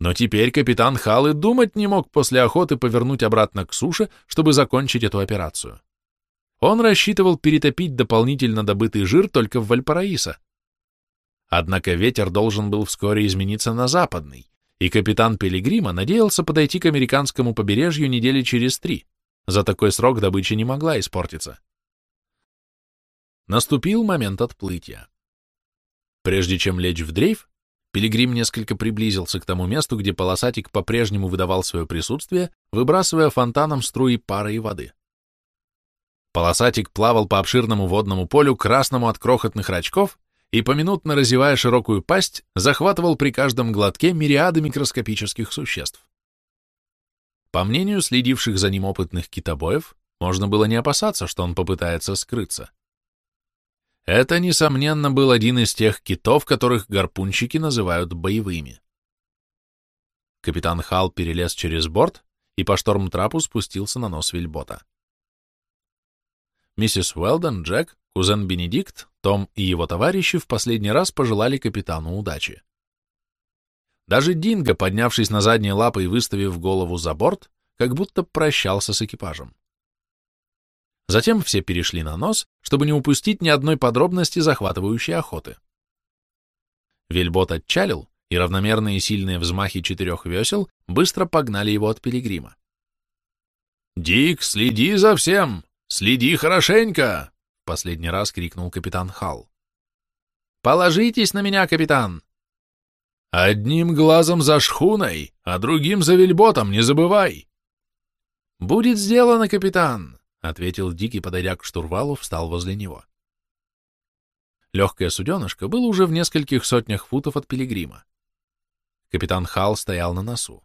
Но теперь капитан Хал и думать не мог после охоты повернуть обратно к суше, чтобы закончить эту операцию. Он рассчитывал перетопить дополнительно добытый жир только в Вальпараисо. Однако ветер должен был вскоре измениться на западный, и капитан Пилигрима надеялся подойти к американскому побережью недели через три. За такой срок добыча не могла испортиться. Наступил момент отплытия. Прежде чем лечь в дрейф, Пилигрим несколько приблизился к тому месту, где полосатик по-прежнему выдавал свое присутствие, выбрасывая фонтаном струи пара и воды. Полосатик плавал по обширному водному полю, красному от крохотных рачков, и, поминутно разевая широкую пасть, захватывал при каждом глотке мириады микроскопических существ. По мнению следивших за ним опытных китобоев, можно было не опасаться, что он попытается скрыться. Это, несомненно, был один из тех китов, которых гарпунщики называют боевыми. Капитан Хал перелез через борт и по шторм-трапу спустился на нос вельбота. Миссис Уэлдон, Джек, кузен Бенедикт, Том и его товарищи в последний раз пожелали капитану удачи. Даже Динго, поднявшись на задние лапы и выставив голову за борт, как будто прощался с экипажем. Затем все перешли на нос, чтобы не упустить ни одной подробности захватывающей охоты. Вельбот отчалил, и равномерные сильные взмахи четырех весел быстро погнали его от пилигрима. «Дик, следи за всем! Следи хорошенько!» — последний раз крикнул капитан Халл. «Положитесь на меня, капитан!» «Одним глазом за шхуной, а другим за вельботом, не забывай!» «Будет сделано, капитан!» — ответил Дик и, подойдя к штурвалу, встал возле него. Легкое суденышко было уже в нескольких сотнях футов от пилигрима. Капитан Хал стоял на носу.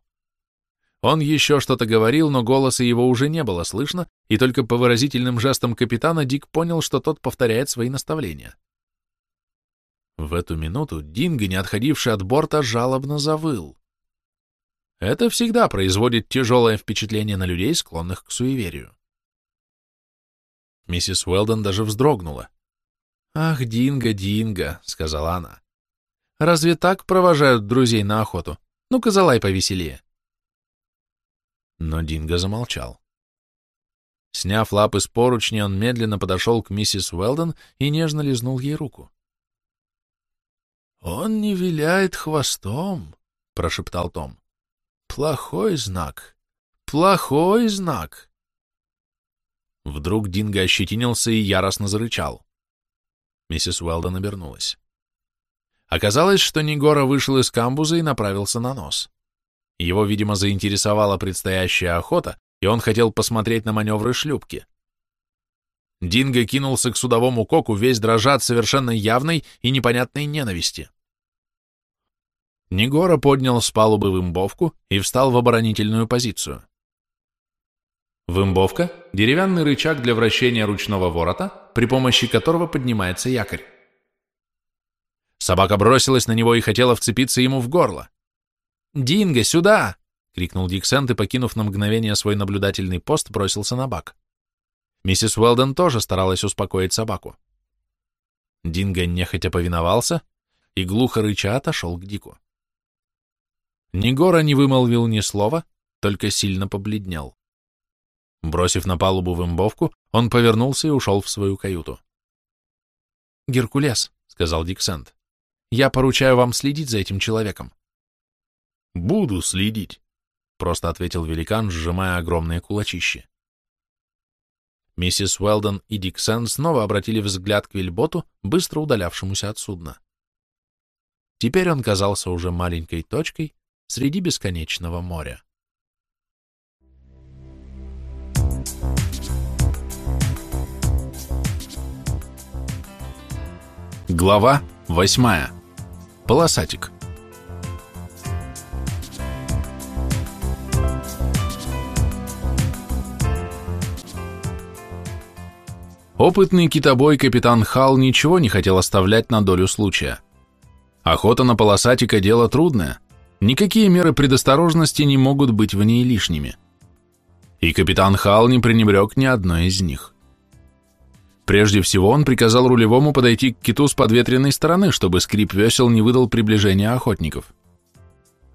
Он еще что-то говорил, но голоса его уже не было слышно, и только по выразительным жестам капитана Дик понял, что тот повторяет свои наставления. В эту минуту Динго, не отходивший от борта, жалобно завыл. Это всегда производит тяжелое впечатление на людей, склонных к суеверию. Миссис Уэлдон даже вздрогнула. «Ах, Динго, Динго», — сказала она. «Разве так провожают друзей на охоту? Ну-ка, залай повеселее». Но Динго замолчал. Сняв лапы с поручни, он медленно подошел к миссис Уэлдон и нежно лизнул ей руку. «Он не виляет хвостом», — прошептал Том. «Плохой знак, плохой знак». Вдруг Динго ощетинился и яростно зарычал. Миссис Уэлдон обернулась. Оказалось, что Негора вышел из камбуза и направился на нос. Его, видимо, заинтересовала предстоящая охота, и он хотел посмотреть на маневры шлюпки. Динго кинулся к судовому коку, весь дрожа от совершенно явной и непонятной ненависти. Негора поднял с палубы вымбовку и встал в оборонительную позицию. Вымбовка – деревянный рычаг для вращения ручного ворота, при помощи которого поднимается якорь. Собака бросилась на него и хотела вцепиться ему в горло. «Динго, сюда!» — крикнул Диксент и, покинув на мгновение свой наблюдательный пост, бросился на бак. Миссис Уэлден тоже старалась успокоить собаку. Динго нехотя повиновался и глухо рыча отошел к Дику. Негора не вымолвил ни слова, только сильно побледнел. Бросив на палубу вымбовку, он повернулся и ушел в свою каюту. «Геркулес», — сказал Диксент, — «я поручаю вам следить за этим человеком». «Буду следить», — просто ответил великан, сжимая огромные кулачища. Миссис Уэлдон и Диксен снова обратили взгляд к Вильботу, быстро удалявшемуся от судна. Теперь он казался уже маленькой точкой среди бесконечного моря. Глава восьмая. Полосатик. Опытный китобой капитан Хал ничего не хотел оставлять на долю случая. Охота на полосатика – дело трудное. Никакие меры предосторожности не могут быть в ней лишними. И капитан Хал не пренебрег ни одной из них. Прежде всего он приказал рулевому подойти к киту с подветренной стороны, чтобы скрип весел не выдал приближения охотников.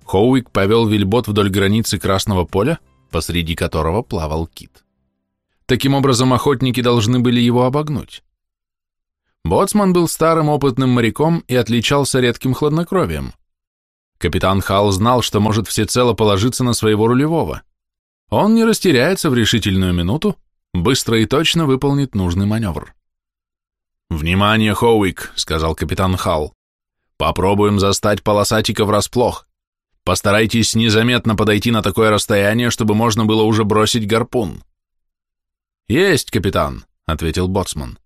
Хоуик повел вельбот вдоль границы Красного поля, посреди которого плавал кит. Таким образом, охотники должны были его обогнуть. Боцман был старым опытным моряком и отличался редким хладнокровием. Капитан Халл знал, что может всецело положиться на своего рулевого. Он не растеряется в решительную минуту, быстро и точно выполнит нужный маневр. «Внимание, Хоуик!» — сказал капитан Халл. «Попробуем застать полосатика врасплох. Постарайтесь незаметно подойти на такое расстояние, чтобы можно было уже бросить гарпун». «Есть, капитан», — ответил боцман.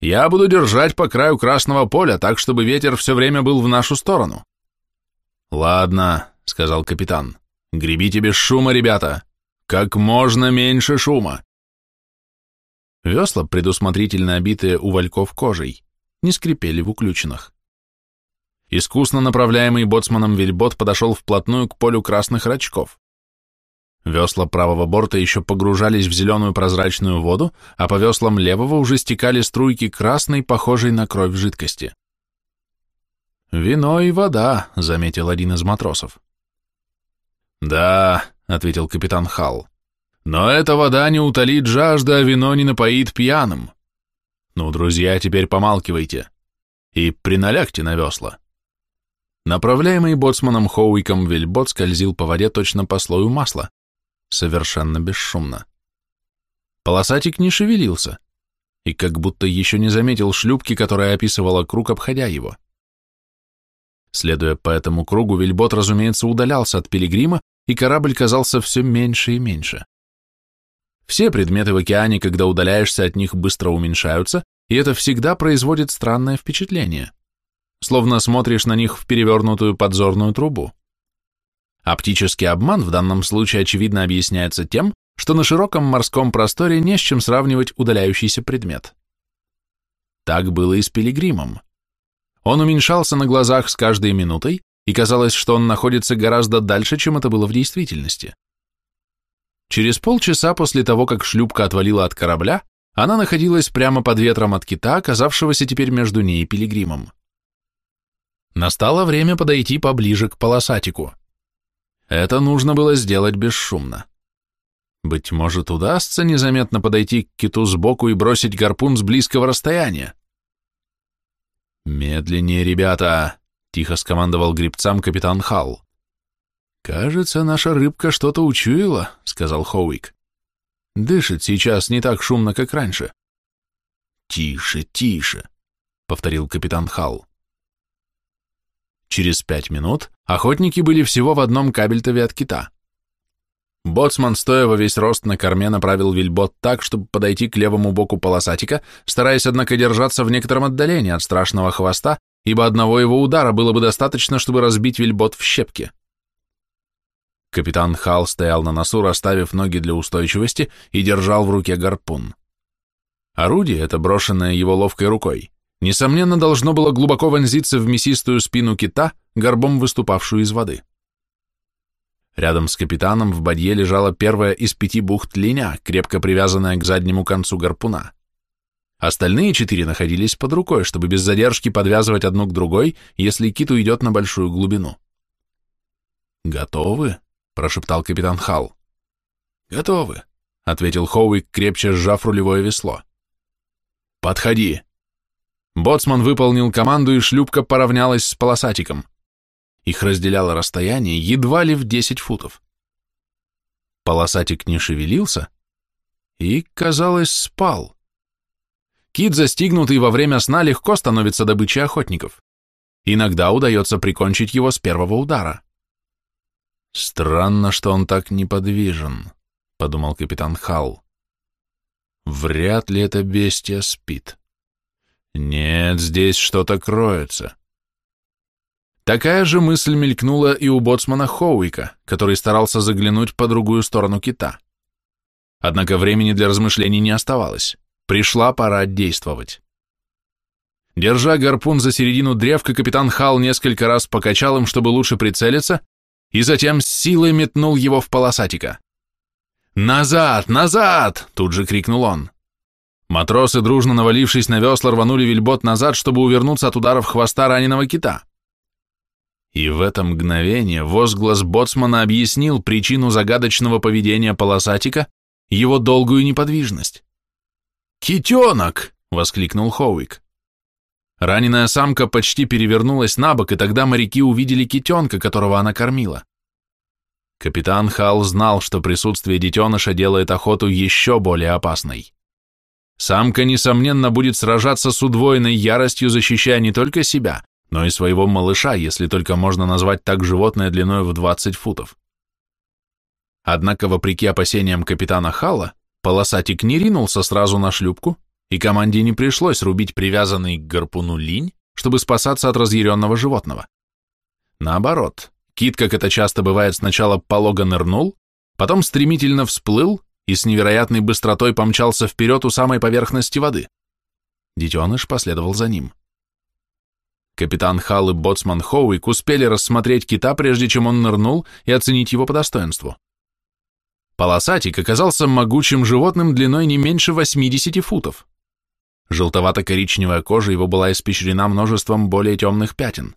«Я буду держать по краю красного поля, так, чтобы ветер все время был в нашу сторону». «Ладно», — сказал капитан. «Гребите без шума, ребята. Как можно меньше шума». Весла, предусмотрительно обитые у вальков кожей, не скрипели в уключенных. Искусно направляемый боцманом вельбот подошел вплотную к полю красных рачков. Весла правого борта еще погружались в зеленую прозрачную воду, а по веслам левого уже стекали струйки красной, похожей на кровь жидкости. «Вино и вода», — заметил один из матросов. «Да», — ответил капитан Халл, но эта вода не утолит жажды, а вино не напоит пьяным. Ну, друзья, теперь помалкивайте и приналягте на весла. Направляемый боцманом Хоуиком вельбот скользил по воде точно по слою масла, совершенно бесшумно. Полосатик не шевелился и как будто еще не заметил шлюпки, которая описывала круг, обходя его. Следуя по этому кругу, вельбот, разумеется, удалялся от пилигрима, и корабль казался все меньше и меньше. Все предметы в океане, когда удаляешься от них, быстро уменьшаются, и это всегда производит странное впечатление, словно смотришь на них в перевернутую подзорную трубу. Оптический обман в данном случае очевидно объясняется тем, что на широком морском просторе не с чем сравнивать удаляющийся предмет. Так было и с пилигримом. Он уменьшался на глазах с каждой минутой, и казалось, что он находится гораздо дальше, чем это было в действительности. Через полчаса после того, как шлюпка отвалила от корабля, она находилась прямо под ветром от кита, оказавшегося теперь между ней и пилигримом. Настало время подойти поближе к полосатику. Это нужно было сделать бесшумно. Быть может, удастся незаметно подойти к киту сбоку и бросить гарпун с близкого расстояния. «Медленнее, ребята!» — тихо скомандовал грибцам капитан Халл. «Кажется, наша рыбка что-то учуяла», — сказал Хоуик. «Дышит сейчас не так шумно, как раньше». «Тише, тише», — повторил капитан Халл. Через пять минут охотники были всего в одном кабельтове от кита. Боцман, стоя во весь рост на корме, направил вельбот так, чтобы подойти к левому боку полосатика, стараясь, однако, держаться в некотором отдалении от страшного хвоста, ибо одного его удара было бы достаточно, чтобы разбить вельбот в щепки. Капитан Хал стоял на носу, расставив ноги для устойчивости и держал в руке гарпун. Орудие, это брошенное его ловкой рукой, несомненно, должно было глубоко вонзиться в мясистую спину кита, горбом выступавшую из воды. Рядом с капитаном в бадье лежала первая из пяти бухт линя, крепко привязанная к заднему концу гарпуна. Остальные четыре находились под рукой, чтобы без задержки подвязывать одну к другой, если кит уйдет на большую глубину. «Готовы?» — прошептал капитан Халл. «Готовы», — ответил Хоуик, крепче сжав рулевое весло. «Подходи». Боцман выполнил команду, и шлюпка поравнялась с полосатиком. Их разделяло расстояние едва ли в десять футов. Полосатик не шевелился и, казалось, спал. Кит, застигнутый во время сна, легко становится добычей охотников. Иногда удается прикончить его с первого удара. «Странно, что он так неподвижен», — подумал капитан Халл. «Вряд ли это бестия спит. Нет, здесь что-то кроется». Такая же мысль мелькнула и у боцмана Хоуика, который старался заглянуть по другую сторону кита. Однако времени для размышлений не оставалось. Пришла пора действовать. Держа гарпун за середину древка, капитан Хал несколько раз покачал им, чтобы лучше прицелиться, и затем с силой метнул его в полосатика. «Назад! Назад!» — тут же крикнул он. Матросы, дружно навалившись на весла, рванули вельбот назад, чтобы увернуться от ударов хвоста раненого кита. И в это мгновение возглас боцмана объяснил причину загадочного поведения полосатика, его долгую неподвижность. «Китенок!» — воскликнул Хоуик. Раненая самка почти перевернулась на бок, и тогда моряки увидели китенка, которого она кормила. Капитан Халл знал, что присутствие детеныша делает охоту еще более опасной. Самка, несомненно, будет сражаться с удвоенной яростью, защищая не только себя, но и своего малыша, если только можно назвать так животное длиной в 20 футов. Однако, вопреки опасениям капитана Халла, полосатик не ринулся сразу на шлюпку, и команде не пришлось рубить привязанный к гарпуну линь, чтобы спасаться от разъяренного животного. Наоборот, кит, как это часто бывает, сначала полого нырнул, потом стремительно всплыл и с невероятной быстротой помчался вперед у самой поверхности воды. Детеныш последовал за ним. Капитан Халл и боцман Хоуик успели рассмотреть кита, прежде чем он нырнул, и оценить его по достоинству. Полосатик оказался могучим животным длиной не меньше 80 футов. Желтовато-коричневая кожа его была испещрена множеством более темных пятен.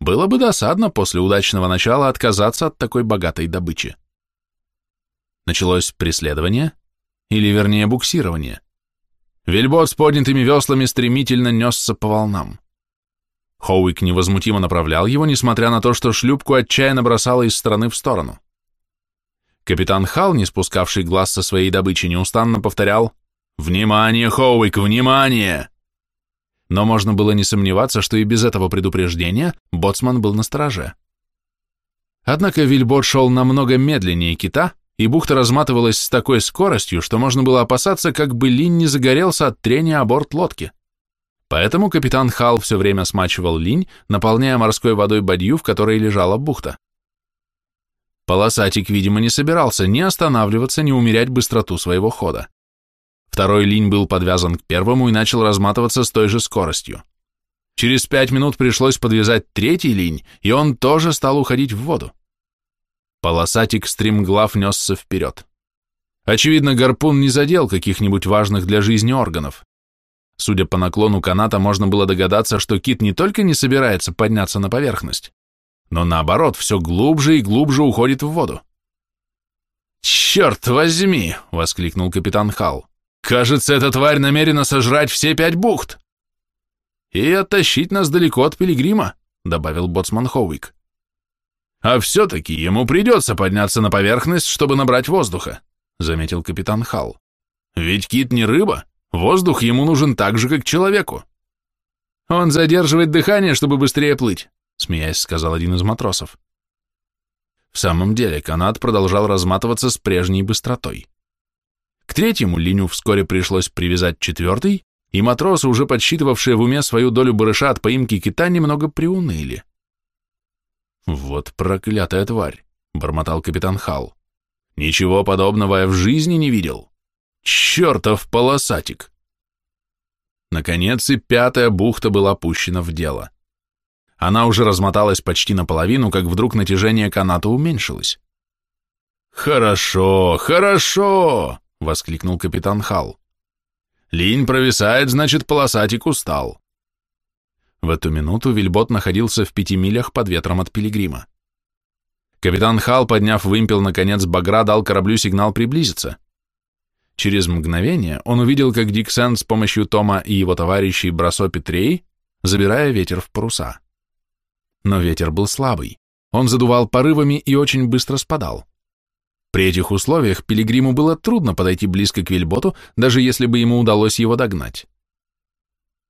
Было бы досадно после удачного начала отказаться от такой богатой добычи. Началось преследование, или вернее буксирование. Вельбот с поднятыми веслами стремительно несся по волнам. Хоуик невозмутимо направлял его, несмотря на то, что шлюпку отчаянно бросало из стороны в сторону. Капитан Хал, не спускавший глаз со своей добычи, неустанно повторял «Внимание, Хоуик, внимание!» Но можно было не сомневаться, что и без этого предупреждения боцман был на страже. Однако Вильбот шел намного медленнее кита, и бухта разматывалась с такой скоростью, что можно было опасаться, как бы линь не загорелся от трения о борт лодки. Поэтому капитан Хал все время смачивал линь, наполняя морской водой бадью, в которой лежала бухта. Полосатик, видимо, не собирался ни останавливаться, ни умерять быстроту своего хода. Второй линь был подвязан к первому и начал разматываться с той же скоростью. Через пять минут пришлось подвязать третий линь, и он тоже стал уходить в воду. Полосатик стримглав несся вперед. Очевидно, гарпун не задел каких-нибудь важных для жизни органов. Судя по наклону каната, можно было догадаться, что кит не только не собирается подняться на поверхность, но наоборот, все глубже и глубже уходит в воду. «Черт возьми!» — воскликнул капитан Халл. Кажется, эта тварь намерена сожрать все пять бухт. И оттащить нас далеко от пилигрима, добавил боцман Хоуик. А все-таки ему придется подняться на поверхность, чтобы набрать воздуха, заметил капитан Халл. Ведь кит не рыба, воздух ему нужен так же, как человеку. Он задерживает дыхание, чтобы быстрее плыть, смеясь, сказал один из матросов. В самом деле, канат продолжал разматываться с прежней быстротой. К третьему линию вскоре пришлось привязать четвертый, и матросы, уже подсчитывавшие в уме свою долю барыша от поимки кита, немного приуныли. «Вот проклятая тварь!» — бормотал капитан Хал. «Ничего подобного я в жизни не видел! Чертов полосатик!» Наконец и пятая бухта была опущена в дело. Она уже размоталась почти наполовину, как вдруг натяжение каната уменьшилось. «Хорошо, хорошо!» — воскликнул капитан Хал. «Линь провисает, значит, полосатик устал». В эту минуту Вильбот находился в пяти милях под ветром от Пилигрима. Капитан Хал, подняв вымпел, наконец багра, дал кораблю сигнал приблизиться. Через мгновение он увидел, как Дик Сен с помощью Тома и его товарищей Брасо Петрей, забирая ветер в паруса. Но ветер был слабый, он задувал порывами и очень быстро спадал. При этих условиях Пилигриму было трудно подойти близко к Вильботу, даже если бы ему удалось его догнать.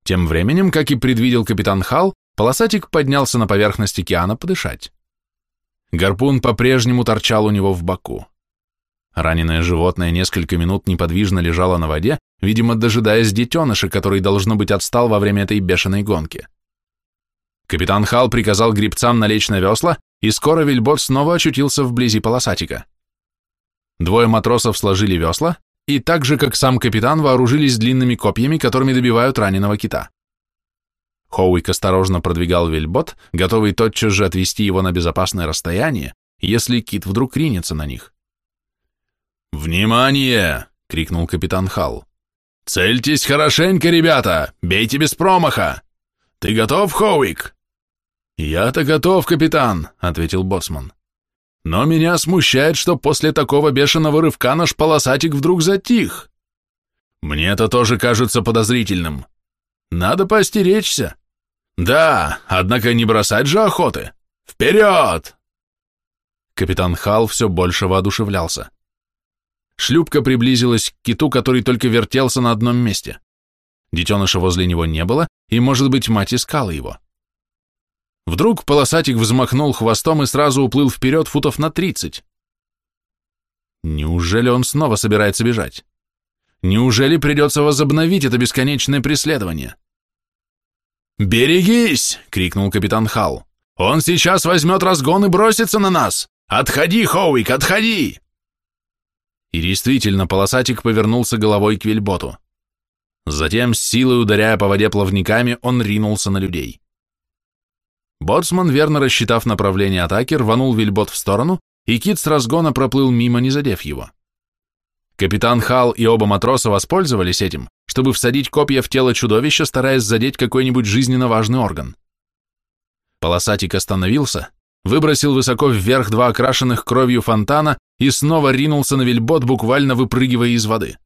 Тем временем, как и предвидел капитан Хал, полосатик поднялся на поверхность океана подышать. Гарпун по-прежнему торчал у него в боку. Раненое животное несколько минут неподвижно лежало на воде, видимо, дожидаясь детеныша, который, должно быть, отстал во время этой бешеной гонки. Капитан Хал приказал грибцам налечь на весла, и скоро Вильбот снова очутился вблизи полосатика. Двое матросов сложили весла и так же, как сам капитан, вооружились длинными копьями, которыми добивают раненого кита. Хоуик осторожно продвигал вельбот, готовый тотчас же отвести его на безопасное расстояние, если кит вдруг ринется на них. «Внимание!» — крикнул капитан Халл. «Цельтесь хорошенько, ребята! Бейте без промаха! Ты готов, Хоуик?» «Я-то готов, капитан», — ответил боцман. «Но меня смущает, что после такого бешеного рывка наш полосатик вдруг затих. Мне это тоже кажется подозрительным. Надо поостеречься. Да, однако не бросать же охоты. Вперед!» Капитан Хал все больше воодушевлялся. Шлюпка приблизилась к киту, который только вертелся на одном месте. Детеныша возле него не было, и, может быть, мать искала его. Вдруг полосатик взмахнул хвостом и сразу уплыл вперед футов на тридцать. Неужели он снова собирается бежать? Неужели придется возобновить это бесконечное преследование? «Берегись!» — крикнул капитан Халл. «Он сейчас возьмет разгон и бросится на нас! Отходи, Хоуик, отходи!» И действительно, полосатик повернулся головой к вельботу. Затем, с силой ударяя по воде плавниками, он ринулся на людей. Боцман, верно рассчитав направление атаки, рванул вельбот в сторону, и кит с разгона проплыл мимо, не задев его. Капитан Хал и оба матроса воспользовались этим, чтобы всадить копья в тело чудовища, стараясь задеть какой-нибудь жизненно важный орган. Полосатик остановился, выбросил высоко вверх два окрашенных кровью фонтана и снова ринулся на вельбот, буквально выпрыгивая из воды.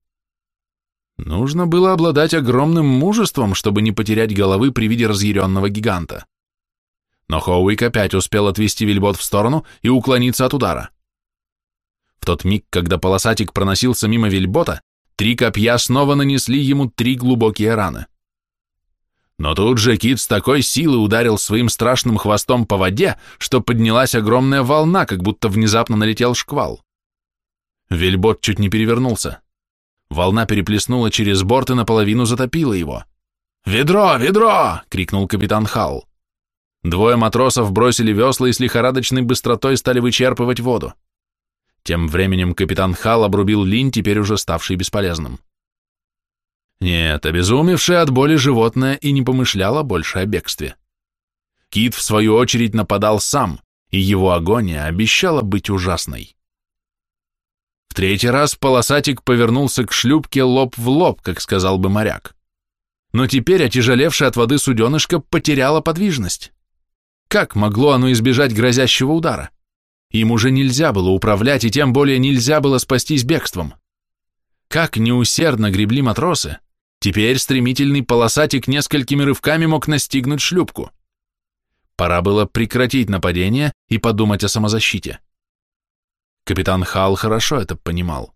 Нужно было обладать огромным мужеством, чтобы не потерять головы при виде разъяренного гиганта. Но Хоуик опять успел отвести вельбот в сторону и уклониться от удара. В тот миг, когда полосатик проносился мимо вельбота, три копья снова нанесли ему три глубокие раны. Но тут же кит с такой силой ударил своим страшным хвостом по воде, что поднялась огромная волна, как будто внезапно налетел шквал. Вельбот чуть не перевернулся. Волна переплеснула через борт и наполовину затопила его. «Ведро! Ведро!» — крикнул капитан Халл. Двое матросов бросили весла и с лихорадочной быстротой стали вычерпывать воду. Тем временем капитан Халл обрубил линь, теперь уже ставший бесполезным. Нет, обезумевшее от боли животное и не помышляло больше о бегстве. Кит, в свою очередь, нападал сам, и его агония обещала быть ужасной. В третий раз полосатик повернулся к шлюпке лоб в лоб, как сказал бы моряк. Но теперь отяжелевшее от воды суденышко потеряло подвижность. Как могло оно избежать грозящего удара? Им уже нельзя было управлять, и тем более нельзя было спастись бегством. Как неусердно гребли матросы, Теперь стремительный полосатик несколькими рывками мог настигнуть шлюпку. Пора было прекратить нападение и подумать о самозащите. Капитан Хал хорошо это понимал.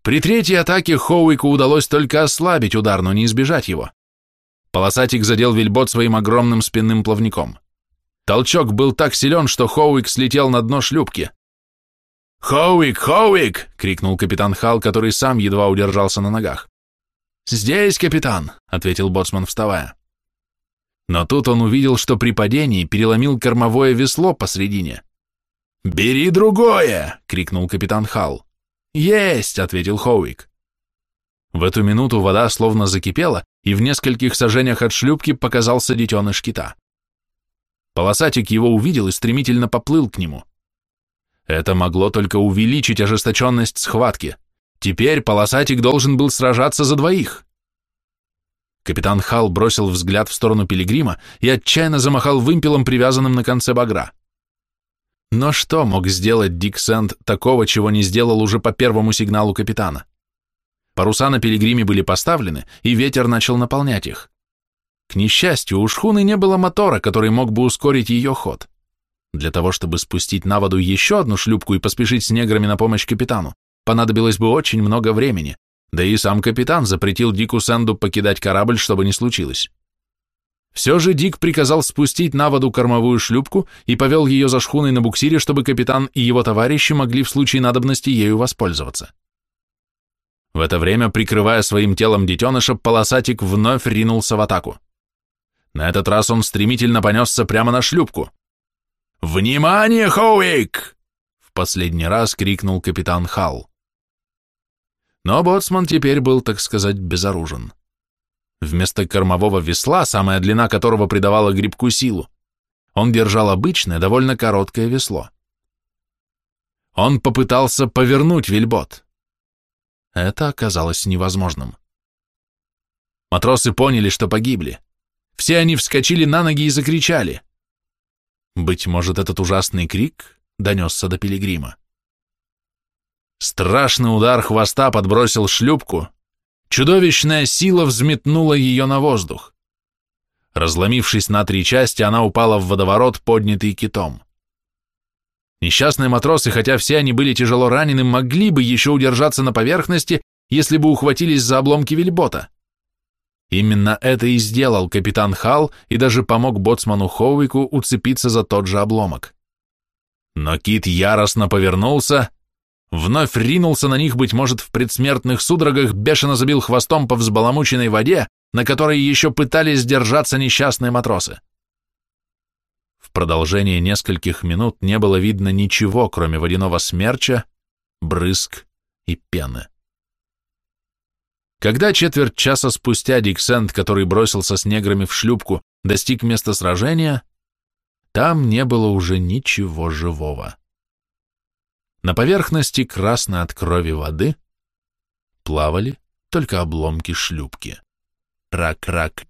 При третьей атаке Хоуику удалось только ослабить удар, но не избежать его. Полосатик задел вельбот своим огромным спинным плавником. Толчок был так силен, что Хоуик слетел на дно шлюпки. «Хоуик! Хоуик!» — крикнул капитан Хал, который сам едва удержался на ногах. «Здесь, капитан», — ответил боцман, вставая. Но тут он увидел, что при падении переломил кормовое весло посредине. «Бери другое!» — крикнул капитан Халл. «Есть!» — ответил Хоуик. В эту минуту вода словно закипела, и в нескольких сажениях от шлюпки показался детеныш кита. Полосатик его увидел и стремительно поплыл к нему. Это могло только увеличить ожесточенность схватки. Теперь полосатик должен был сражаться за двоих. Капитан Хал бросил взгляд в сторону пилигрима и отчаянно замахал вымпелом, привязанным на конце багра. Но что мог сделать Дик Сент такого, чего не сделал уже по первому сигналу капитана? Паруса на пилигриме были поставлены, и ветер начал наполнять их. К несчастью, у шхуны не было мотора, который мог бы ускорить ее ход. Для того, чтобы спустить на воду еще одну шлюпку и поспешить с неграми на помощь капитану, понадобилось бы очень много времени, да и сам капитан запретил Дику Сэнду покидать корабль, чтобы не случилось. Все же Дик приказал спустить на воду кормовую шлюпку и повел ее за шхуной на буксире, чтобы капитан и его товарищи могли в случае надобности ею воспользоваться. В это время, прикрывая своим телом детеныша, полосатик вновь ринулся в атаку. На этот раз он стремительно понесся прямо на шлюпку. «Внимание, Хоуик!» В последний раз крикнул капитан Халл. Но боцман теперь был, так сказать, безоружен. Вместо кормового весла, самая длина которого придавала грибку силу, он держал обычное, довольно короткое весло. Он попытался повернуть вельбот. Это оказалось невозможным. Матросы поняли, что погибли. Все они вскочили на ноги и закричали. Быть может, этот ужасный крик донесся до пилигрима. Страшный удар хвоста подбросил шлюпку, чудовищная сила взметнула ее на воздух. Разломившись на три части, она упала в водоворот, поднятый китом. Несчастные матросы, хотя все они были тяжело ранены, могли бы еще удержаться на поверхности, если бы ухватились за обломки вельбота. Именно это и сделал капитан Халл и даже помог боцману Хоуику уцепиться за тот же обломок. Но кит яростно повернулся, вновь ринулся на них, быть может, в предсмертных судорогах, бешено забил хвостом по взбаламученной воде, на которой еще пытались держаться несчастные матросы. В продолжение нескольких минут не было видно ничего, кроме водяного смерча, брызг и пены. Когда четверть часа спустя Диксент, который бросился с неграми в шлюпку, достиг места сражения, там не было уже ничего живого. На поверхности красной от крови воды плавали только обломки шлюпки. Рак-рак.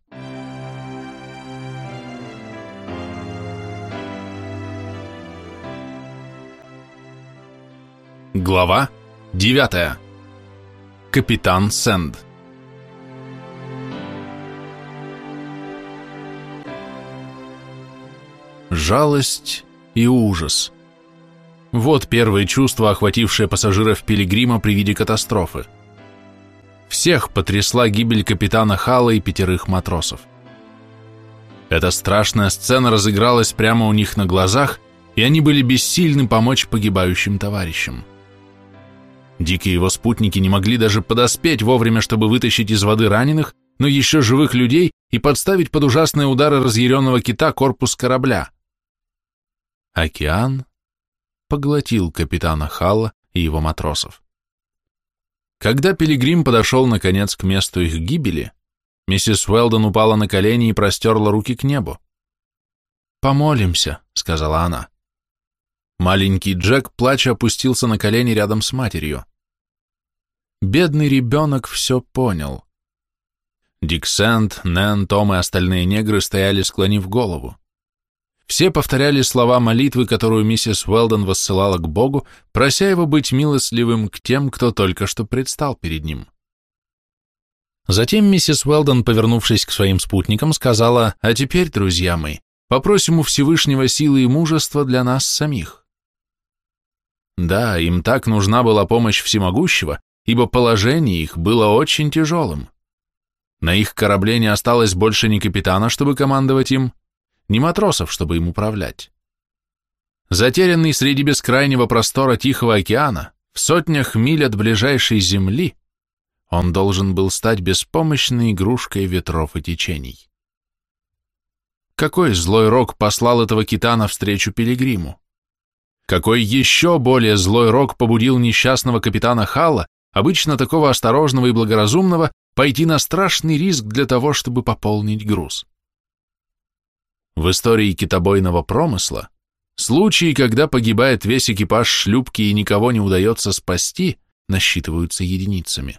Глава 9. Капитан Сэнд. Жалость и ужас. Вот первые чувства, охватившие пассажиров Пилигрима при виде катастрофы. Всех потрясла гибель капитана Хала и пятерых матросов. Эта страшная сцена разыгралась прямо у них на глазах, и они были бессильны помочь погибающим товарищам. Дик и его спутники не могли даже подоспеть вовремя, чтобы вытащить из воды раненых, но еще живых людей и подставить под ужасные удары разъяренного кита корпус корабля. Океан поглотил капитана Халла и его матросов. Когда Пилигрим подошел, наконец, к месту их гибели, миссис Уэлдон упала на колени и простерла руки к небу. «Помолимся», — сказала она. Маленький Джек, плача, опустился на колени рядом с матерью. Бедный ребенок все понял. Дик Сент, Нэн, Том и остальные негры стояли, склонив голову. Все повторяли слова молитвы, которую миссис Уэлдон воссылала к Богу, прося его быть милостливым к тем, кто только что предстал перед ним. Затем миссис Уэлдон, повернувшись к своим спутникам, сказала, «А теперь, друзья мои, попросим у Всевышнего силы и мужества для нас самих». Да, им так нужна была помощь всемогущего, ибо положение их было очень тяжелым. На их корабле не осталось больше ни капитана, чтобы командовать им, ни матросов, чтобы им управлять. Затерянный среди бескрайнего простора Тихого океана, в сотнях миль от ближайшей земли, он должен был стать беспомощной игрушкой ветров и течений. Какой злой рок послал этого кита навстречу пилигриму? Какой еще более злой рок побудил несчастного капитана Халла, обычно такого осторожного и благоразумного, пойти на страшный риск для того, чтобы пополнить груз? В истории китобойного промысла случаи, когда погибает весь экипаж шлюпки и никого не удается спасти, насчитываются единицами.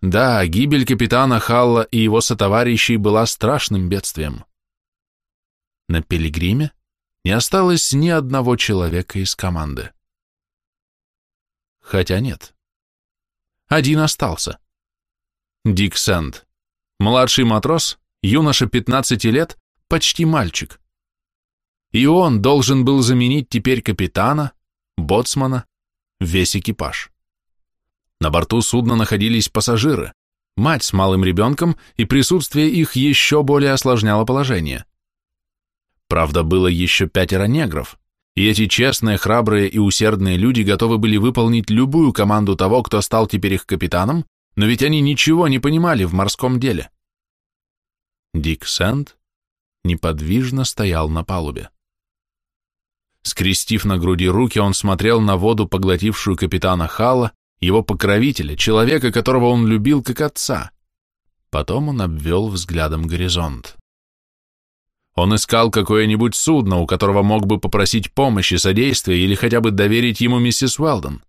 Да, гибель капитана Халла и его сотоварищей была страшным бедствием. На Пилигриме не осталось ни одного человека из команды. Хотя нет. Один остался. Дик Сэнд, младший матрос, юноша 15 лет, почти мальчик. И он должен был заменить теперь капитана, боцмана, весь экипаж. На борту судна находились пассажиры, мать с малым ребенком, и присутствие их еще более осложняло положение. Правда, было еще пятеро негров, и эти честные, храбрые и усердные люди готовы были выполнить любую команду того, кто стал теперь их капитаном, но ведь они ничего не понимали в морском деле. Дик Сэнд неподвижно стоял на палубе. Скрестив на груди руки, он смотрел на воду, поглотившую капитана Хала, его покровителя, человека, которого он любил как отца. Потом он обвел взглядом горизонт. Он искал какое-нибудь судно, у которого мог бы попросить помощи, содействия или хотя бы доверить ему миссис Уэлдон.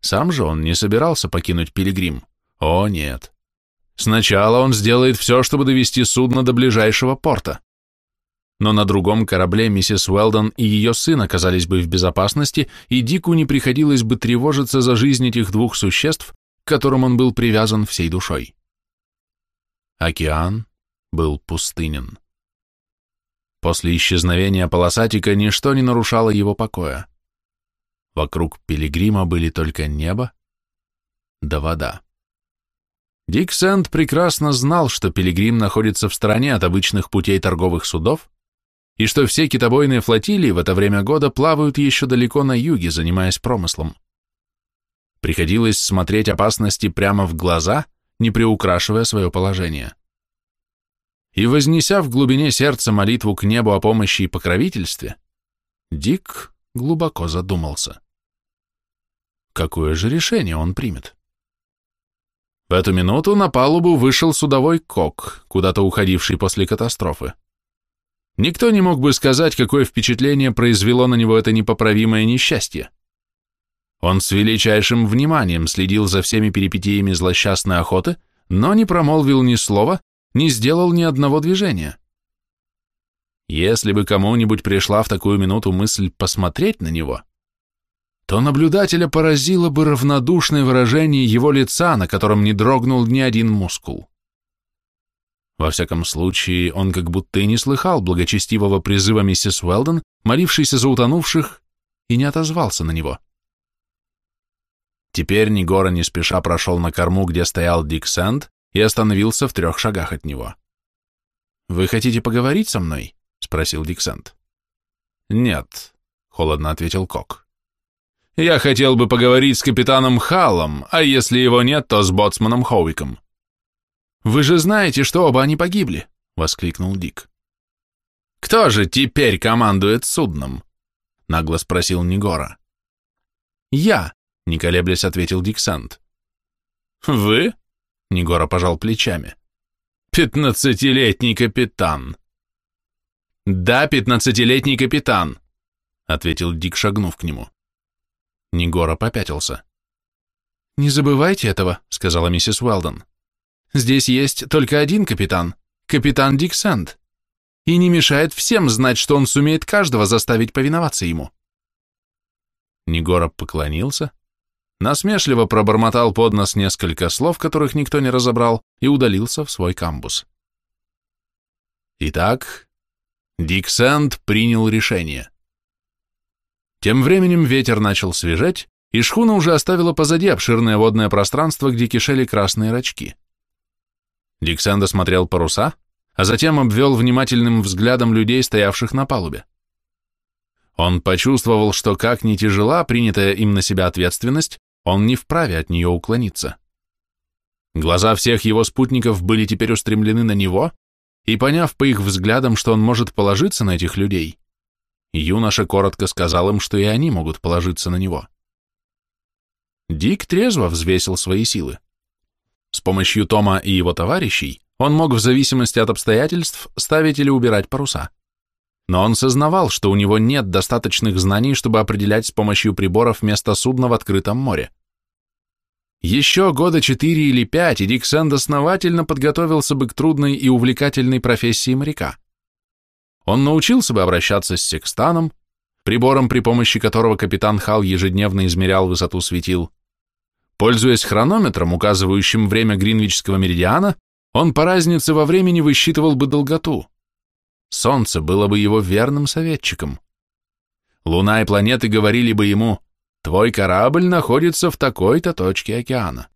Сам же он не собирался покинуть Пилигрим. О, нет. Сначала он сделает все, чтобы довести судно до ближайшего порта. но на другом корабле миссис Уэлдон и ее сын оказались бы в безопасности, и Дику не приходилось бы тревожиться за жизнь этих двух существ, к которым он был привязан всей душой. Океан был пустынен. После исчезновения полосатика ничто не нарушало его покоя. Вокруг пилигрима были только небо да вода. Дик Сэнд прекрасно знал, что пилигрим находится в стороне от обычных путей торговых судов, и что все китобойные флотилии в это время года плавают еще далеко на юге, занимаясь промыслом. Приходилось смотреть опасности прямо в глаза, не приукрашивая свое положение. И вознеся в глубине сердца молитву к небу о помощи и покровительстве, Дик глубоко задумался. Какое же решение он примет? В эту минуту на палубу вышел судовой кок, куда-то уходивший после катастрофы. Никто не мог бы сказать, какое впечатление произвело на него это непоправимое несчастье. Он с величайшим вниманием следил за всеми перипетиями злосчастной охоты, но не промолвил ни слова, не сделал ни одного движения. Если бы кому-нибудь пришла в такую минуту мысль посмотреть на него, то наблюдателя поразило бы равнодушное выражение его лица, на котором не дрогнул ни один мускул. Во всяком случае, он как будто и не слыхал благочестивого призыва миссис Уэлдон, молившейся за утонувших, и не отозвался на него. Теперь Нигора не спеша прошел на корму, где стоял Дик Сэнд, и остановился в трех шагах от него. «Вы хотите поговорить со мной?» — спросил Дик Сэнд. «Нет», — холодно ответил Кок. «Я хотел бы поговорить с капитаном Халлом, а если его нет, то с боцманом Хоуиком». «Вы же знаете, что оба они погибли!» — воскликнул Дик. «Кто же теперь командует судном?» — нагло спросил Нигора. «Я», — не колеблясь ответил Дик Санд. «Вы?» — Нигора пожал плечами. «Пятнадцатилетний капитан». «Да, пятнадцатилетний капитан», — ответил Дик, шагнув к нему. Нигора попятился. «Не забывайте этого», — сказала миссис Уэлдон. Здесь есть только один капитан, капитан Дик Сэнд, и не мешает всем знать, что он сумеет каждого заставить повиноваться ему. Негоров поклонился, насмешливо пробормотал под нос несколько слов, которых никто не разобрал, и удалился в свой камбус. Итак, Дик Сэнд принял решение. Тем временем ветер начал свежеть, и шхуна уже оставила позади обширное водное пространство, где кишели красные рачки. Диксанда смотрел паруса, а затем обвел внимательным взглядом людей, стоявших на палубе. Он почувствовал, что как ни тяжела принятая им на себя ответственность, он не вправе от нее уклониться. Глаза всех его спутников были теперь устремлены на него, и поняв по их взглядам, что он может положиться на этих людей, юноша коротко сказал им, что и они могут положиться на него. Дик трезво взвесил свои силы. С помощью Тома и его товарищей он мог в зависимости от обстоятельств ставить или убирать паруса. Но он сознавал, что у него нет достаточных знаний, чтобы определять с помощью приборов место судна в открытом море. Еще года четыре или пять, и Дик основательно подготовился бы к трудной и увлекательной профессии моряка. Он научился бы обращаться с секстаном, прибором, при помощи которого капитан Хал ежедневно измерял высоту светил, Пользуясь хронометром, указывающим время Гринвичского меридиана, он по разнице во времени высчитывал бы долготу. Солнце было бы его верным советчиком. Луна и планеты говорили бы ему, твой корабль находится в такой-то точке океана.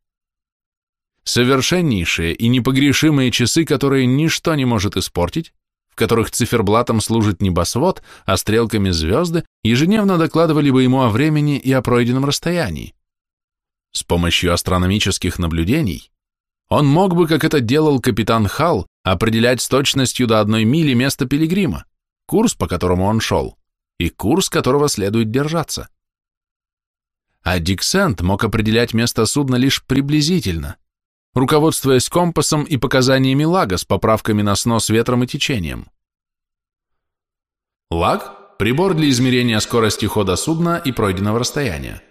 Совершеннейшие и непогрешимые часы, которые ничто не может испортить, в которых циферблатом служит небосвод, а стрелками звезды, ежедневно докладывали бы ему о времени и о пройденном расстоянии. С помощью астрономических наблюдений он мог бы, как это делал капитан Халл, определять с точностью до одной мили место пилигрима, курс, по которому он шел, и курс, которого следует держаться. А Диксент мог определять место судна лишь приблизительно, руководствуясь компасом и показаниями лага с поправками на снос ветром и течением. Лаг – прибор для измерения скорости хода судна и пройденного расстояния.